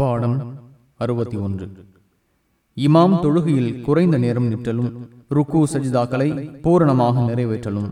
பாடம் அறுபத்தி ஒன்று. இமாம் தொழுகையில் குறைந்த நேரம் நிற்றலும் ருக்கு சஜிதாக்களை பூரணமாக நிறைவேற்றலும்.